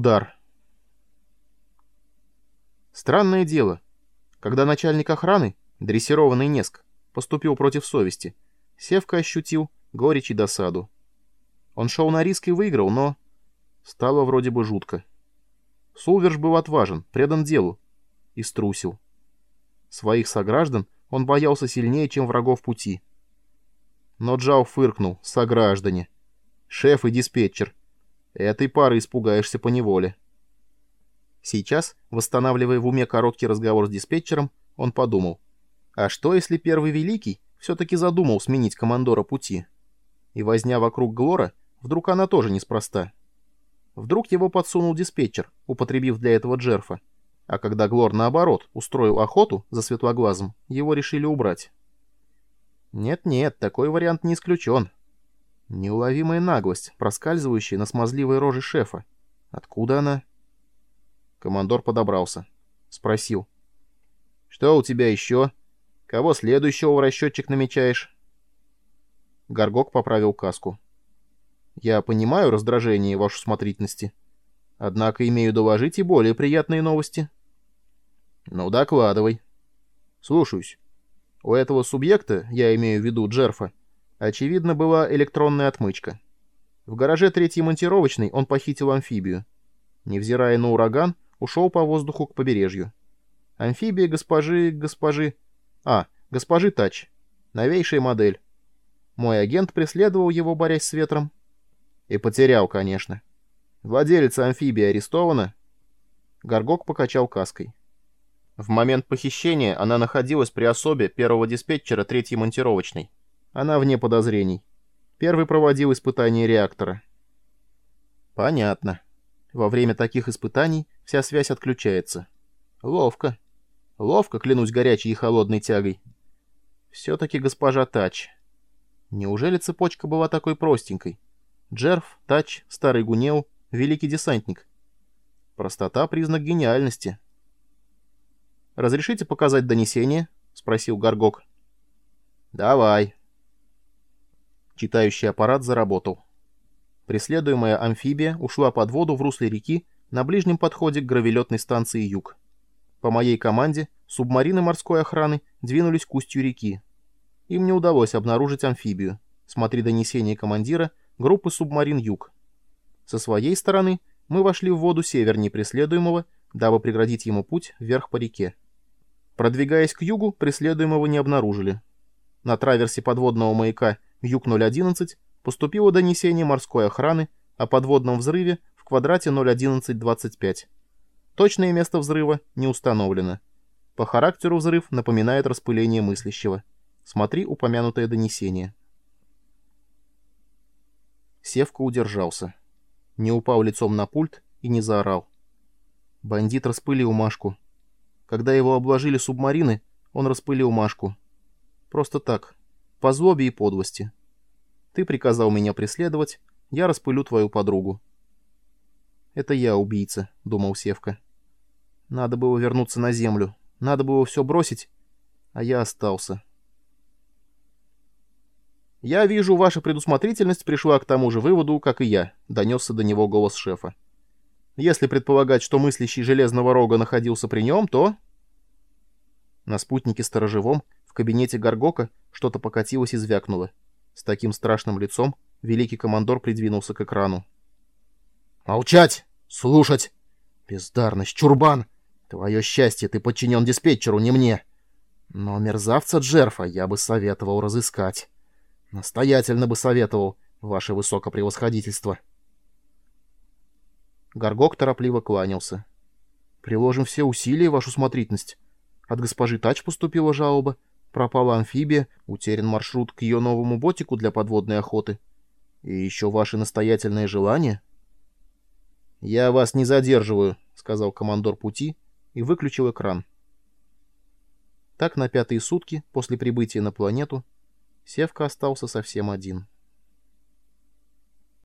Удар. Странное дело. Когда начальник охраны, дрессированный Неск, поступил против совести, Севка ощутил горечь и досаду. Он шел на риск и выиграл, но... Стало вроде бы жутко. Сулверш был отважен, предан делу и струсил. Своих сограждан он боялся сильнее, чем врагов пути. Но Джао фыркнул, сограждане. Шеф и диспетчер. Этой пары испугаешься по неволе. Сейчас, восстанавливая в уме короткий разговор с диспетчером, он подумал. А что, если Первый Великий все-таки задумал сменить командора пути? И возня вокруг Глора, вдруг она тоже неспроста. Вдруг его подсунул диспетчер, употребив для этого Джерфа. А когда Глор, наоборот, устроил охоту за светлоглазом, его решили убрать. Нет-нет, такой вариант не исключен. Неуловимая наглость, проскальзывающая на смазливой роже шефа. Откуда она? Командор подобрался. Спросил. «Что у тебя еще? Кого следующего в расчетчик намечаешь?» Горгок поправил каску. «Я понимаю раздражение вашей смотрительности. Однако имею доложить и более приятные новости». «Ну, докладывай». «Слушаюсь. У этого субъекта, я имею в виду Джерфа, очевидно, была электронная отмычка. В гараже третьей монтировочной он похитил амфибию. Невзирая на ураган, ушел по воздуху к побережью. Амфибия госпожи... госпожи... А, госпожи Тач. Новейшая модель. Мой агент преследовал его, борясь с ветром. И потерял, конечно. Владелица амфибии арестована. Горгок покачал каской. В момент похищения она находилась при особе первого диспетчера третьей монтировочной. Она вне подозрений. Первый проводил испытание реактора. Понятно. Во время таких испытаний вся связь отключается. Ловко. Ловко, клянусь горячей и холодной тягой. Все-таки госпожа Тач. Неужели цепочка была такой простенькой? Джерф, Тач, Старый Гунеу, Великий Десантник. Простота — признак гениальности. «Разрешите показать донесение?» — спросил Гаргок. «Давай». Читающий аппарат заработал. Преследуемая амфибия ушла под воду в русле реки на ближнем подходе к гравелетной станции «Юг». По моей команде субмарины морской охраны двинулись к устью реки. Им не удалось обнаружить амфибию. Смотри донесение командира группы субмарин «Юг». Со своей стороны мы вошли в воду севернее преследуемого, дабы преградить ему путь вверх по реке. Продвигаясь к югу, преследуемого не обнаружили. На траверсе подводного маяка «Юг-011» поступило донесение морской охраны о подводном взрыве в квадрате 01125. Точное место взрыва не установлено. По характеру взрыв напоминает распыление мыслящего. Смотри упомянутое донесение. Севка удержался. Не упал лицом на пульт и не заорал. Бандит распылил Машку. Когда его обложили субмарины, он распылил Машку. Просто так, по злобе и подлости. Ты приказал меня преследовать, я распылю твою подругу. «Это я убийца», — думал Севка. «Надо было вернуться на землю, надо было все бросить, а я остался». «Я вижу, ваша предусмотрительность пришла к тому же выводу, как и я», — донесся до него голос шефа. «Если предполагать, что мыслящий Железного Рога находился при нем, то...» На спутнике сторожевом в кабинете Гаргока что-то покатилось и звякнуло. С таким страшным лицом великий командор придвинулся к экрану. «Молчать! Слушать! Бездарность, чурбан! Твое счастье, ты подчинен диспетчеру, не мне! Но мерзавца Джерфа я бы советовал разыскать. Настоятельно бы советовал, ваше высокопревосходительство!» Гаргок торопливо кланялся. «Приложим все усилия, вашу смотрительность. От госпожи Тач поступила жалоба. Пропала амфибия, утерян маршрут к ее новому ботику для подводной охоты. И еще ваше настоятельное желание?» «Я вас не задерживаю», — сказал командор пути и выключил экран. Так на пятые сутки после прибытия на планету Севка остался совсем один.